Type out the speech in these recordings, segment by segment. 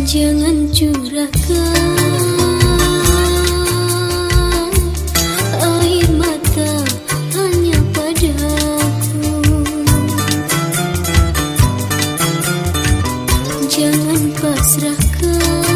Jangan curahkan. Air mata hanya padaku. Jangan pasrahkan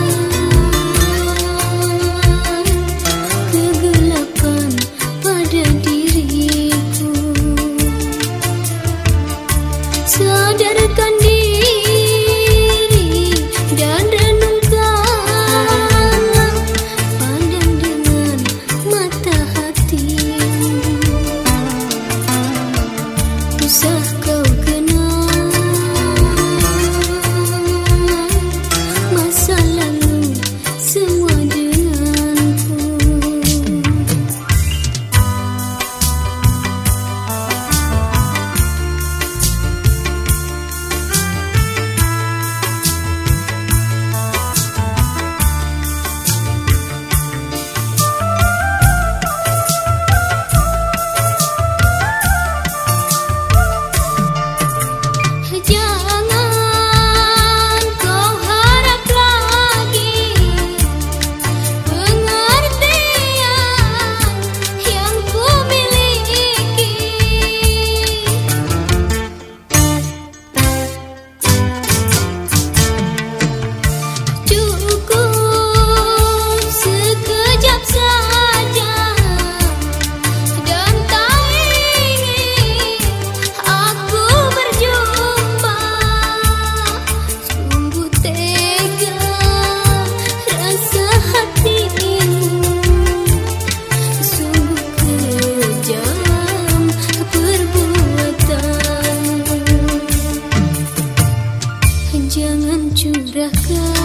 sudahkah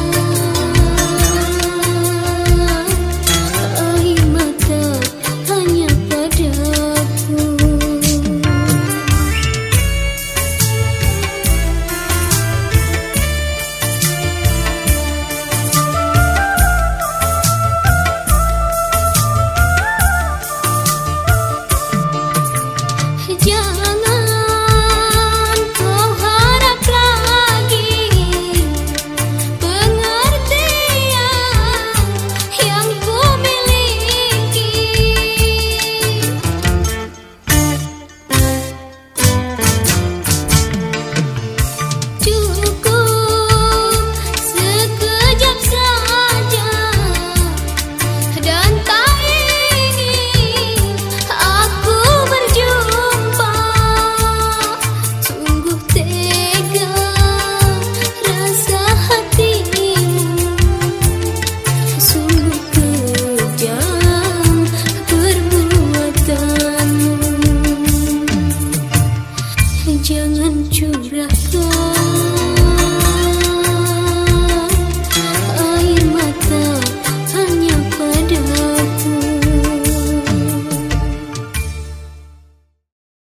jangan curahkan.